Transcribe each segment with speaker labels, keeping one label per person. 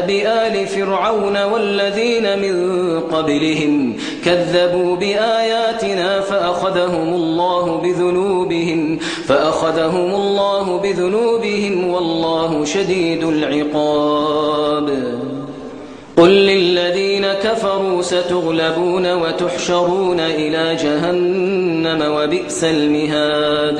Speaker 1: كدأب آل فرعون والذين من قبلهم كذبوا بآياتنا فأخذهم الله بذنوبهم فأخذهم الله بذنوبهم والله شديد العقاب. قل للذين كفروا ستغلبون وتحشرون إلى جهنم وبئس المهاد.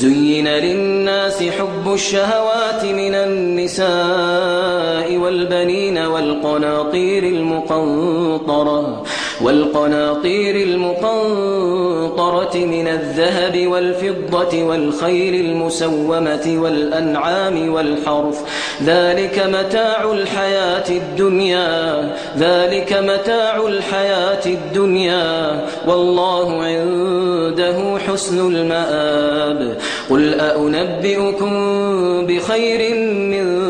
Speaker 1: زين للناس حب الشهوات من النساء والبنين والقناطير المقنطرة. والقناطير المقنطرة من الذهب والفضة والخيل المسومة والأنعام والحرث. ذلك متاع الحياة الدنيا. ذلك متاع الحياة الدنيا. والله عنده حسن المآب. قل أأنبئكم بخير من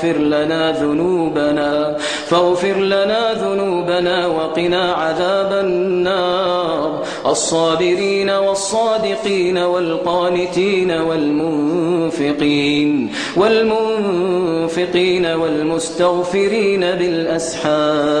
Speaker 1: فاغفر لنا ذنوبنا فاغفر لنا ذنوبنا وقنا عذاب النار. الصابرين والصادقين والقانتين والمنفقين والمنفقين والمستغفرين بالأسحار.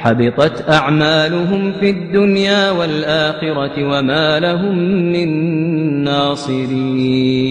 Speaker 1: حبطت أعمالهم في الدنيا والآخرة وما لهم من ناصرين.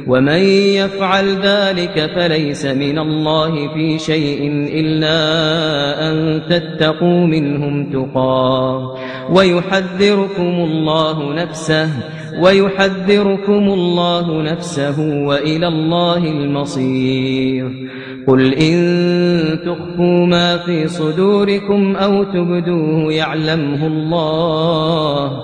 Speaker 1: ومن يفعل ذلك فليس من الله في شيء إلا أن تتقوا منهم تقاه ويحذركم الله نفسه ويحذركم الله نفسه وإلى الله المصير. قل إن تخفوا ما في صدوركم أو تبدوه يعلمه الله.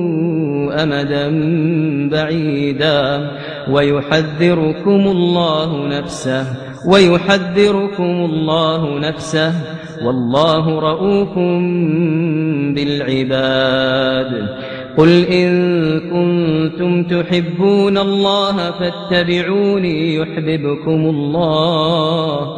Speaker 1: أمدا بعيدا. ويحذركم الله نفسه ويحذركم الله نفسه. والله رؤوف بالعباد. قل إن كنتم تحبون الله فاتبعوني يحببكم الله.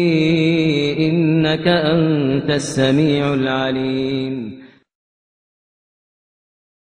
Speaker 1: إنك أنت السميع العليم.